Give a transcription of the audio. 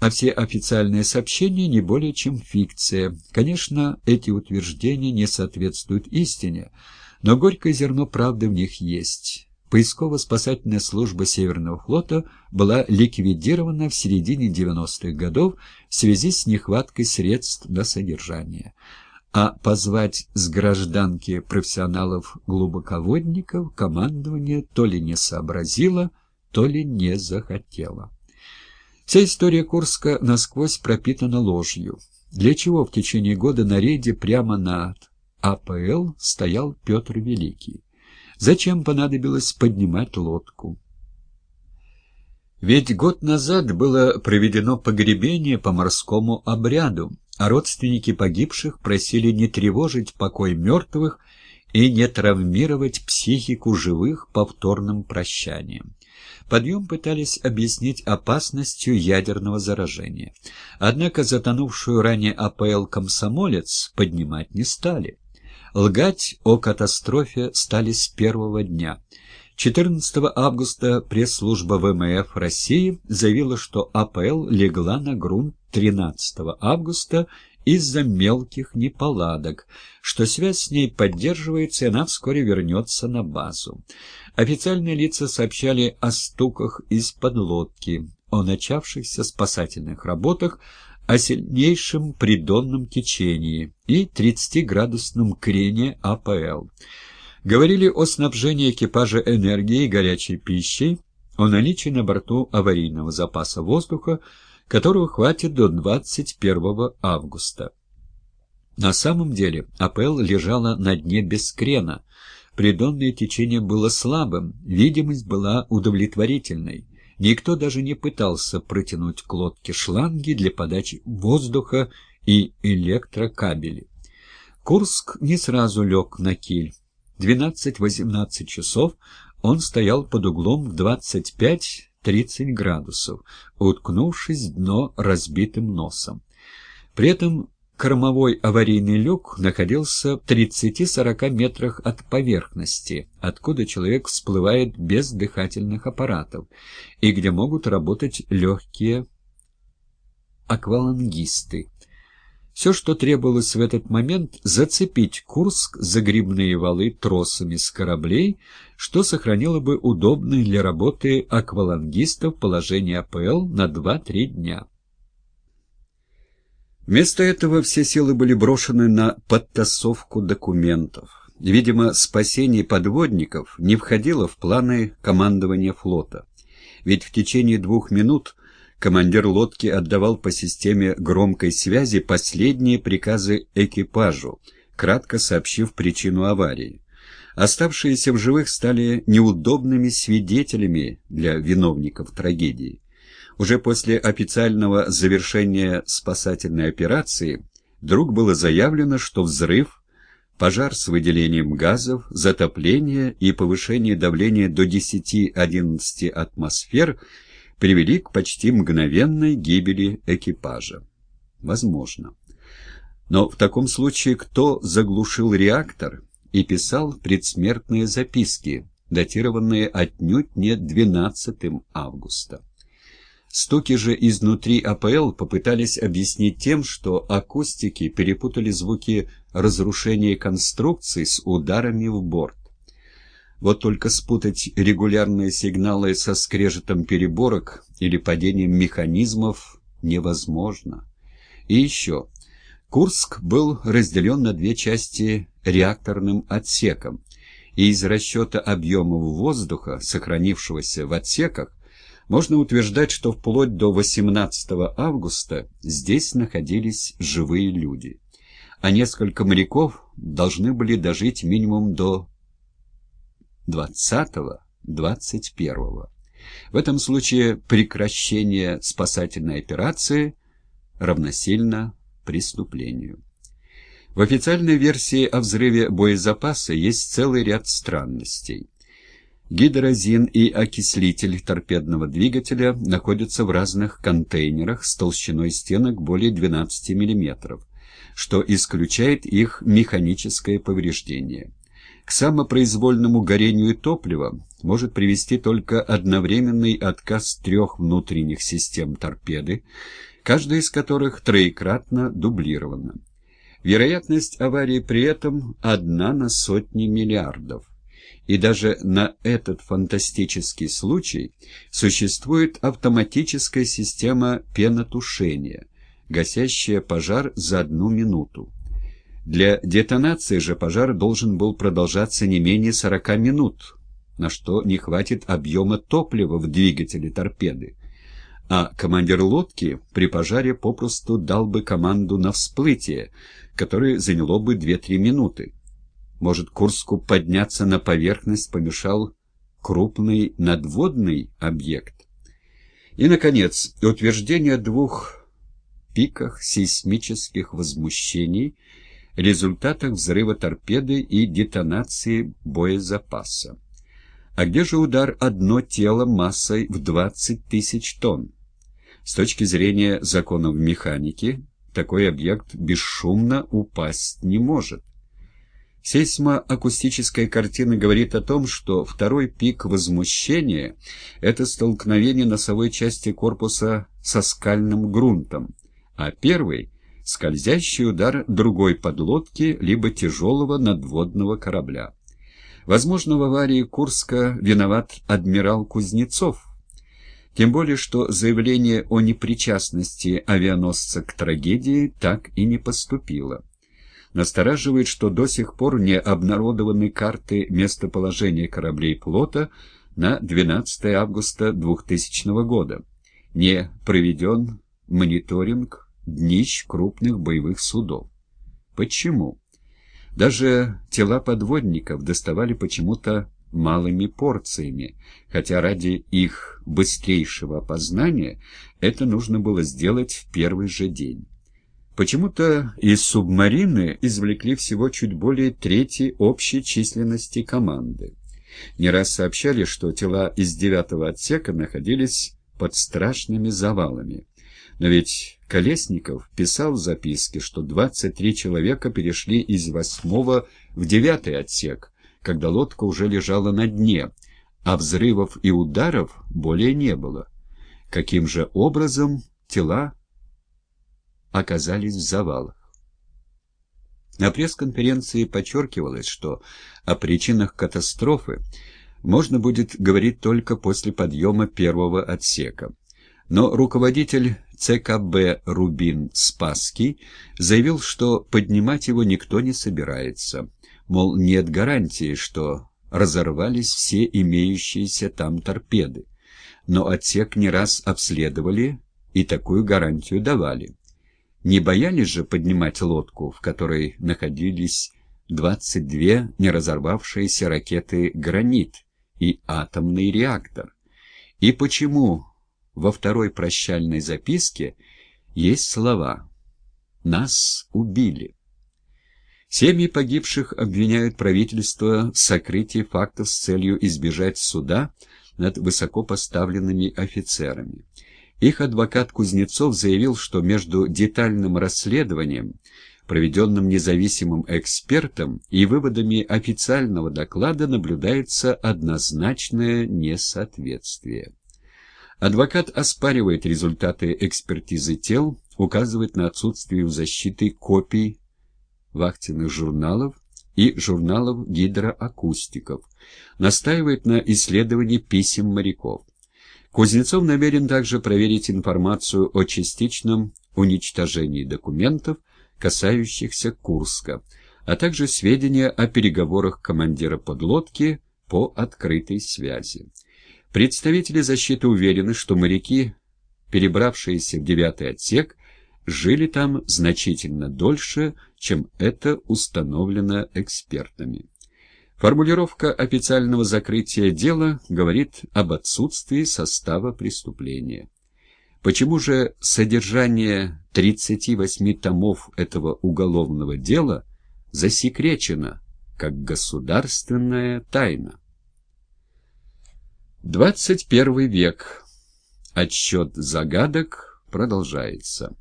а все официальные сообщения не более чем фикция. Конечно, эти утверждения не соответствуют истине, но горькое зерно правды в них есть. Поисково-спасательная служба Северного флота была ликвидирована в середине 90-х годов в связи с нехваткой средств на содержание. А позвать с гражданки профессионалов-глубоководников командование то ли не сообразило, то ли не захотело. Вся история Курска насквозь пропитана ложью. Для чего в течение года на рейде прямо над АПЛ стоял Петр Великий? Зачем понадобилось поднимать лодку? Ведь год назад было проведено погребение по морскому обряду, а родственники погибших просили не тревожить покой мертвых и не травмировать психику живых повторным прощанием. Подъем пытались объяснить опасностью ядерного заражения. Однако затонувшую ранее АПЛ «Комсомолец» поднимать не стали. Лгать о катастрофе стали с первого дня. 14 августа пресс-служба ВМФ России заявила, что АПЛ легла на грунт 13 августа из-за мелких неполадок, что связь с ней поддерживается, и она вскоре вернется на базу. Официальные лица сообщали о стуках из-под лодки, о начавшихся спасательных работах, о сильнейшем придонном течении и 30-градусном крене АПЛ. Говорили о снабжении экипажа энергией и горячей пищей, о наличии на борту аварийного запаса воздуха, которого хватит до 21 августа. На самом деле АПЛ лежала на дне без крена. Придонное течение было слабым, видимость была удовлетворительной. Никто даже не пытался протянуть к лодке шланги для подачи воздуха и электрокабели. Курск не сразу лег на киль. 12-18 часов он стоял под углом в 25 30 градусов, уткнувшись дно разбитым носом. При этом кормовой аварийный люк находился в 30-40 метрах от поверхности, откуда человек всплывает без дыхательных аппаратов, и где могут работать легкие аквалангисты. Все, что требовалось в этот момент, зацепить Курск за грибные валы тросами с кораблей, что сохранило бы удобное для работы аквалангистов положение АПЛ на 2-3 дня. Вместо этого все силы были брошены на подтасовку документов. Видимо, спасение подводников не входило в планы командования флота. Ведь в течение двух минут командир лодки отдавал по системе громкой связи последние приказы экипажу, кратко сообщив причину аварии. Оставшиеся в живых стали неудобными свидетелями для виновников трагедии. Уже после официального завершения спасательной операции вдруг было заявлено, что взрыв, пожар с выделением газов, затопление и повышение давления до 10-11 атмосфер – привели к почти мгновенной гибели экипажа. Возможно. Но в таком случае кто заглушил реактор и писал предсмертные записки, датированные отнюдь не 12 августа? Стуки же изнутри АПЛ попытались объяснить тем, что акустики перепутали звуки разрушения конструкций с ударами в борт. Вот только спутать регулярные сигналы со скрежетом переборок или падением механизмов невозможно. И еще. Курск был разделен на две части реакторным отсеком, и из расчета объемов воздуха, сохранившегося в отсеках, можно утверждать, что вплоть до 18 августа здесь находились живые люди, а несколько моряков должны были дожить минимум до 20-21. В этом случае прекращение спасательной операции равносильно преступлению. В официальной версии о взрыве боезапаса есть целый ряд странностей. Гидрозин и окислитель торпедного двигателя находятся в разных контейнерах с толщиной стенок более 12 мм, что исключает их механическое повреждение. К самопроизвольному горению топлива может привести только одновременный отказ трех внутренних систем торпеды, каждая из которых троекратно дублирована. Вероятность аварии при этом одна на сотни миллиардов. И даже на этот фантастический случай существует автоматическая система пенотушения, гасящая пожар за одну минуту. Для детонации же пожар должен был продолжаться не менее 40 минут, на что не хватит объема топлива в двигателе торпеды. А командир лодки при пожаре попросту дал бы команду на всплытие, которое заняло бы 2-3 минуты. Может, Курску подняться на поверхность помешал крупный надводный объект? И, наконец, утверждение о двух пиках сейсмических возмущений – результатах взрыва торпеды и детонации боезапаса. А где же удар одно тело массой в 20 тысяч тонн? С точки зрения законов механики, такой объект бесшумно упасть не может. Сейсмоакустическая картина говорит о том, что второй пик возмущения – это столкновение носовой части корпуса со скальным грунтом, а первый – скользящий удар другой подлодки либо тяжелого надводного корабля. Возможно, в аварии Курска виноват адмирал Кузнецов, тем более что заявление о непричастности авианосца к трагедии так и не поступило. Настораживает, что до сих пор не обнародованы карты местоположения кораблей флота на 12 августа 2000 года, не проведен мониторинг днищ крупных боевых судов. Почему? Даже тела подводников доставали почему-то малыми порциями, хотя ради их быстрейшего опознания это нужно было сделать в первый же день. Почему-то из субмарины извлекли всего чуть более трети общей численности команды. Не раз сообщали, что тела из девятого отсека находились под страшными завалами. Но ведь Колесников писал в записке, что 23 человека перешли из восьмого в девятый отсек, когда лодка уже лежала на дне, а взрывов и ударов более не было. Каким же образом тела оказались в завалах? На пресс-конференции подчеркивалось, что о причинах катастрофы можно будет говорить только после подъема первого отсека. Но руководитель ЦКБ Рубин Спасский заявил, что поднимать его никто не собирается. Мол, нет гарантии, что разорвались все имеющиеся там торпеды. Но отсек не раз обследовали и такую гарантию давали. Не боялись же поднимать лодку, в которой находились 22 неразорвавшиеся ракеты «Гранит» и атомный реактор? И почему во второй прощальной записке есть слова «Нас убили». Семьи погибших обвиняют правительство в сокрытии фактов с целью избежать суда над высокопоставленными офицерами. Их адвокат Кузнецов заявил, что между детальным расследованием, проведенным независимым экспертом, и выводами официального доклада наблюдается однозначное несоответствие. Адвокат оспаривает результаты экспертизы тел, указывает на отсутствие у защиты копий вахтенных журналов и журналов гидроакустиков, настаивает на исследовании писем моряков. Кузнецов намерен также проверить информацию о частичном уничтожении документов, касающихся Курска, а также сведения о переговорах командира подлодки по открытой связи. Представители защиты уверены, что моряки, перебравшиеся в девятый отсек, жили там значительно дольше, чем это установлено экспертами. Формулировка официального закрытия дела говорит об отсутствии состава преступления. Почему же содержание 38 томов этого уголовного дела засекречено, как государственная тайна? 21 век. Отсчет загадок продолжается.